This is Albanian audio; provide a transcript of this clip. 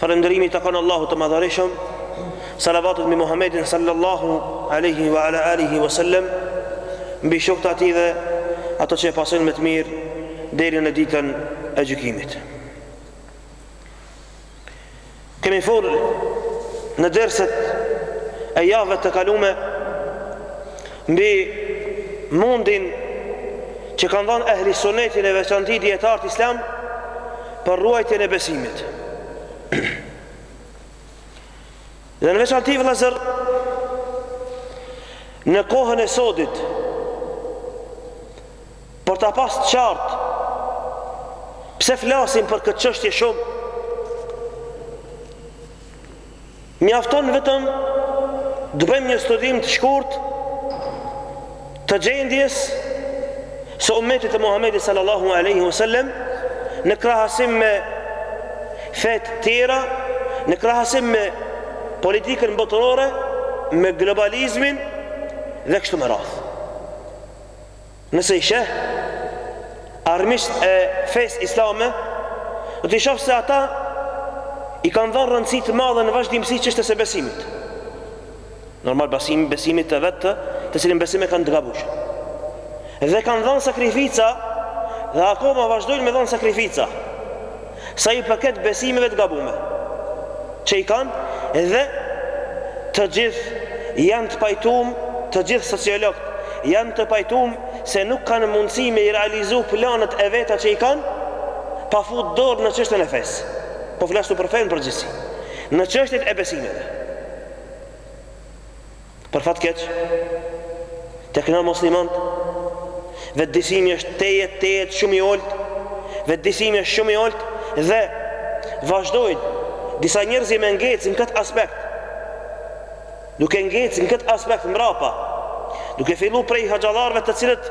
Falënderimi i takon Allahut të Madhërishëm, salavatet mbi Muhammedin sallallahu alaihi wa ala alihi wa sallam, mbi shokët e tij dhe ato që e pasojnë me të mirë deri në ditën e gjykimit. Kemi fol në derset e javëve të kalume Mbi mundin që kanë dhanë Ehli Suneti në veçanti dijetarët islam për ruajtjen e besimit. Dhe në veçanti vëllazër në kohën e sodit për ta pas qartë pse flasin për këtë çështje shumë Mjafton vetëm të bëjmë një studim të shkurtë të gjendjes së ummetit të Muhamedit sallallahu alaihi wasallam në krahasim me fetë tjera, në krahasim me politikën botërore, me globalizmin dhe kështu me radhë. Nëse i sheh armiqtë e fesë islame, do t'i shohë se ata i kanë dhanë rëndësi të madhe në vazhdimësi çështjes së besimit. Normal besim, besimit të vet, të cilin besim e kanë të gabueshëm. Dhe kanë dhanë sakrifica dhe akoma vazhdojnë me dhanë sakrifica. Sa i përket besimeve të gabume që i kanë dhe të gjithë janë të pajtum, të gjithë sociologët janë të pajtum se nuk kanë mundësi me i realizu planet e veta që i kanë pa fut dorë në çështjen e fesë. Po flas për fenë në përgjithësi. Në çështjet e besimeve. Për fat keq, tek na muslimanët vetëdijësimi është tejet tejet shumë i ulët, vetëdijësimi është shumë i ulët dhe vazhdojnë disa njerëz me ngec në këtë aspekt. Duke ngec në këtë aspekt mbrapa, duke fillu prej haxhallarëve të cilët